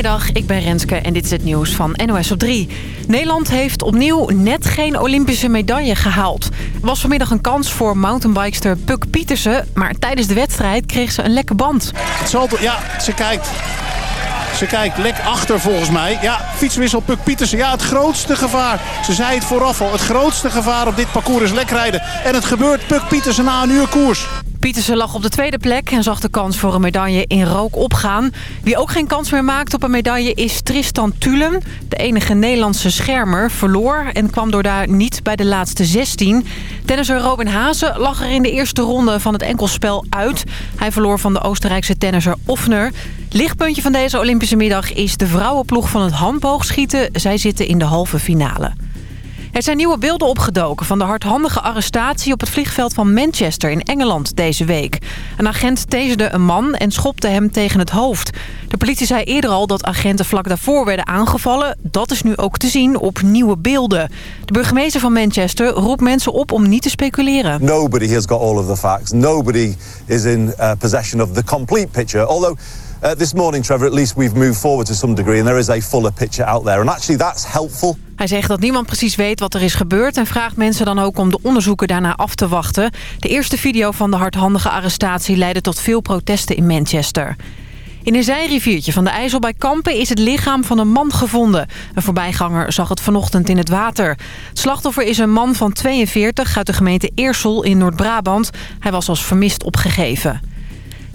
Goedemiddag, ik ben Renske en dit is het nieuws van NOS op 3. Nederland heeft opnieuw net geen Olympische medaille gehaald. Er was vanmiddag een kans voor mountainbikester Puk Pietersen... maar tijdens de wedstrijd kreeg ze een lekke band. Het zal, ja, ze kijkt. Ze kijkt lek achter volgens mij. Ja, fietswissel Puk Pietersen. Ja, het grootste gevaar. Ze zei het vooraf al. Het grootste gevaar op dit parcours is lekrijden. En het gebeurt Puk Pietersen na een uur koers. Pietersen lag op de tweede plek en zag de kans voor een medaille in rook opgaan. Wie ook geen kans meer maakt op een medaille is Tristan Tulum. De enige Nederlandse schermer verloor en kwam door daar niet bij de laatste 16. Tennisser Robin Hazen lag er in de eerste ronde van het enkelspel uit. Hij verloor van de Oostenrijkse tennisser Offner. Lichtpuntje van deze Olympische middag is de vrouwenploeg van het handboogschieten. Zij zitten in de halve finale. Er zijn nieuwe beelden opgedoken van de hardhandige arrestatie op het vliegveld van Manchester in Engeland deze week. Een agent taserde een man en schopte hem tegen het hoofd. De politie zei eerder al dat agenten vlak daarvoor werden aangevallen. Dat is nu ook te zien op nieuwe beelden. De burgemeester van Manchester roept mensen op om niet te speculeren. Nobody has got all of the facts. Nobody is in uh, possession of the complete picture. Although uh, this morning, Trevor, at least we've moved forward to some degree... and there is a fuller picture out there. And actually, that's helpful. Hij zegt dat niemand precies weet wat er is gebeurd... en vraagt mensen dan ook om de onderzoeken daarna af te wachten. De eerste video van de hardhandige arrestatie leidde tot veel protesten in Manchester. In een zijriviertje van de IJssel bij Kampen is het lichaam van een man gevonden. Een voorbijganger zag het vanochtend in het water. Het slachtoffer is een man van 42 uit de gemeente Eersel in Noord-Brabant. Hij was als vermist opgegeven.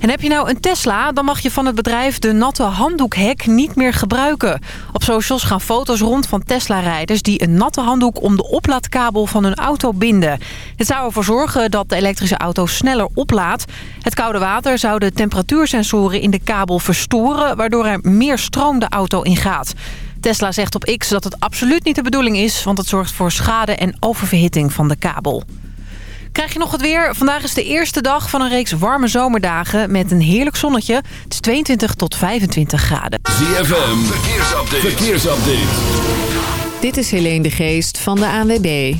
En heb je nou een Tesla, dan mag je van het bedrijf de natte handdoekhek niet meer gebruiken. Op socials gaan foto's rond van Tesla-rijders die een natte handdoek om de oplaadkabel van hun auto binden. Het zou ervoor zorgen dat de elektrische auto sneller oplaadt. Het koude water zou de temperatuursensoren in de kabel verstoren, waardoor er meer stroom de auto ingaat. Tesla zegt op X dat het absoluut niet de bedoeling is, want het zorgt voor schade en oververhitting van de kabel. Krijg je nog het weer? Vandaag is de eerste dag van een reeks warme zomerdagen met een heerlijk zonnetje. Het is 22 tot 25 graden. ZFM, verkeersupdate. verkeersupdate. Dit is Helene de Geest van de ANWB.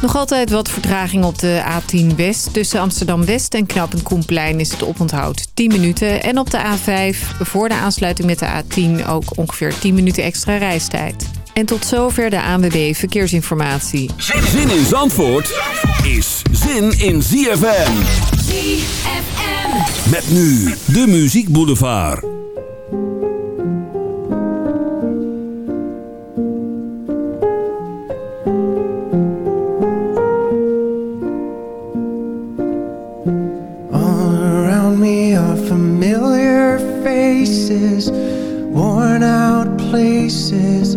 Nog altijd wat vertraging op de A10 West. Tussen Amsterdam-West en Knappen Koenplein is het oponthoud 10 minuten. En op de A5 voor de aansluiting met de A10 ook ongeveer 10 minuten extra reistijd. En tot zover de ANWB Verkeersinformatie. Zin in Zandvoort is zin in ZFM. ZFM. Met nu de Muziek Boulevard. All around me are familiar faces, worn out places,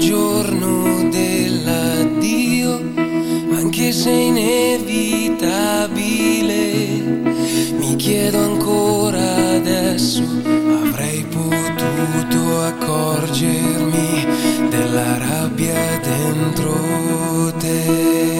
giorno dell'addio, anche se inevitabile, mi chiedo ancora adesso, avrei potuto accorgermi della rabbia dentro te.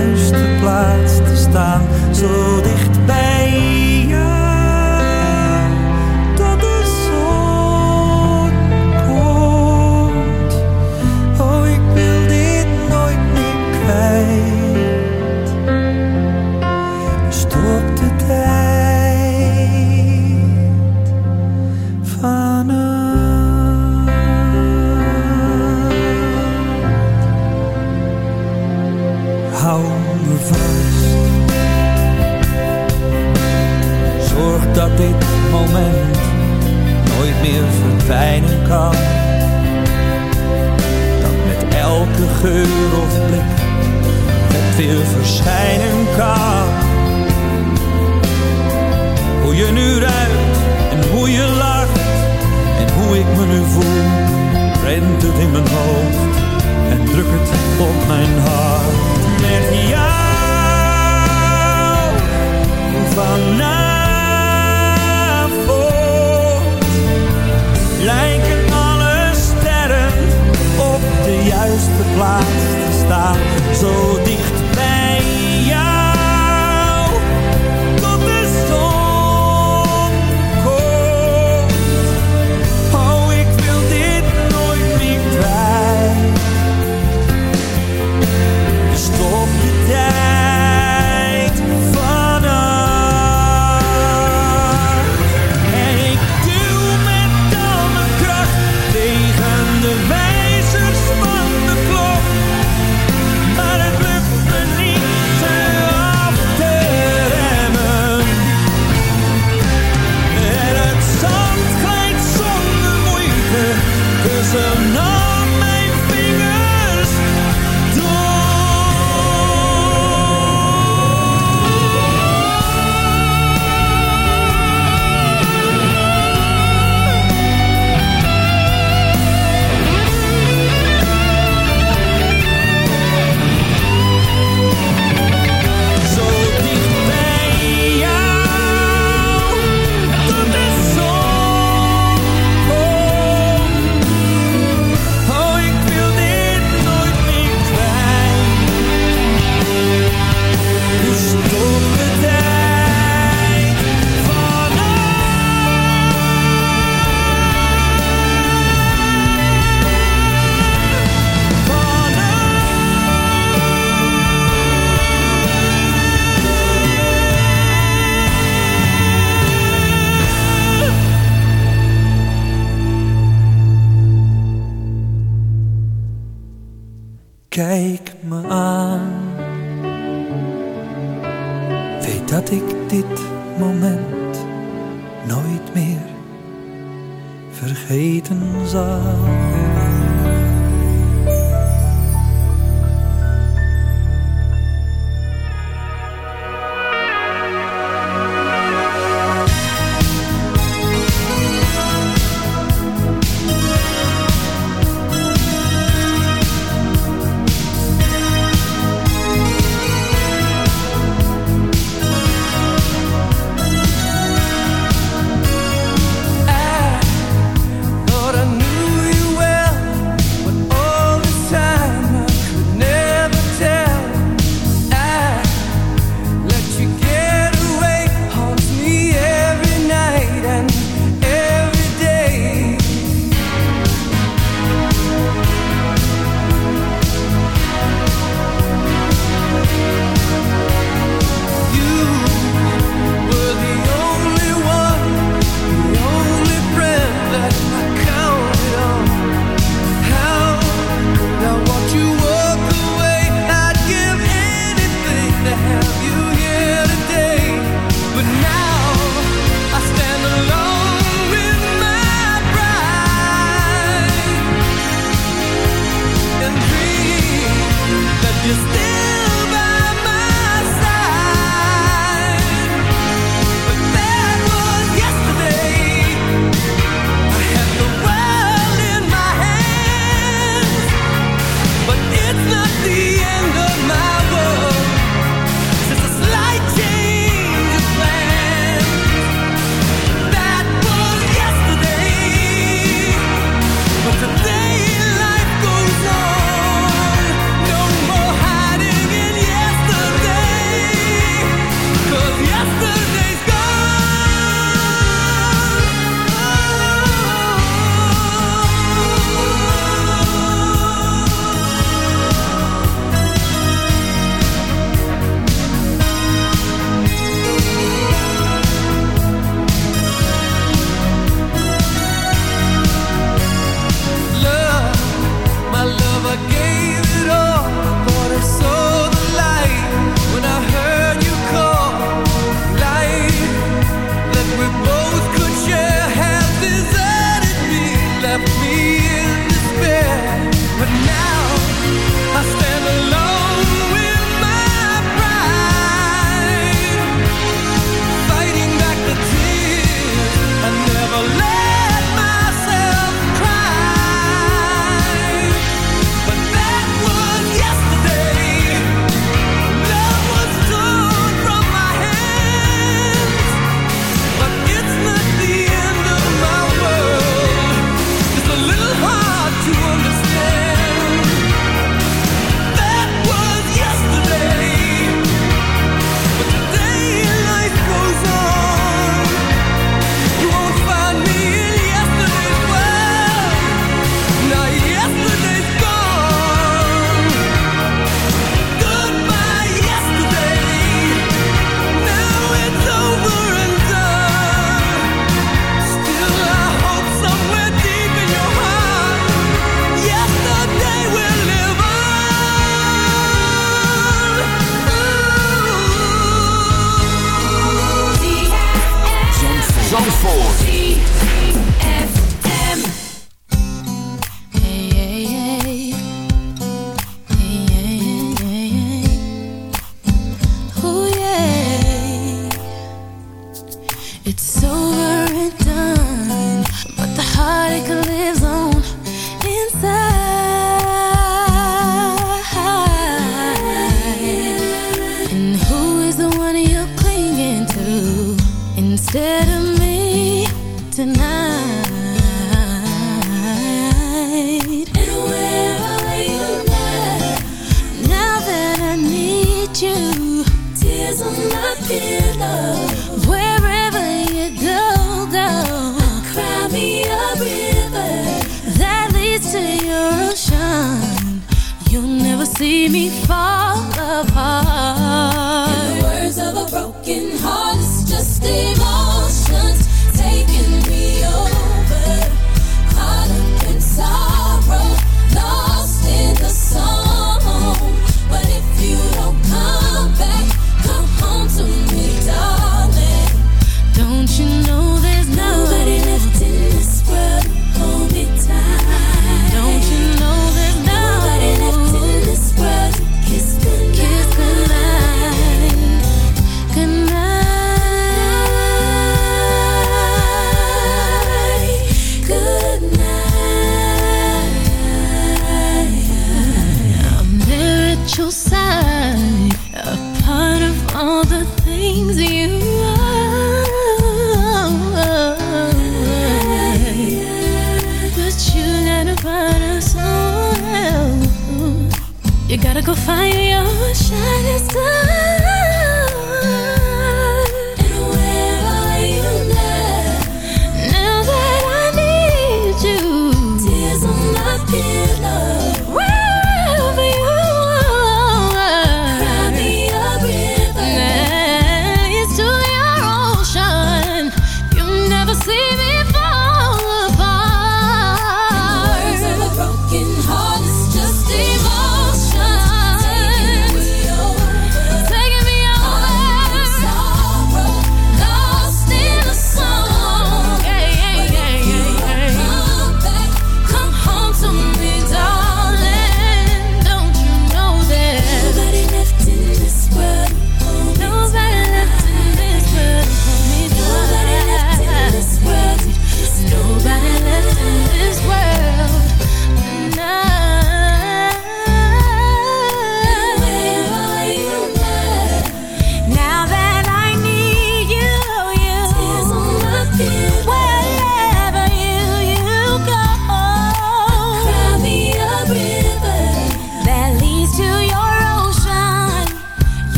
juiste plaats te staan, zo dicht bij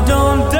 I don't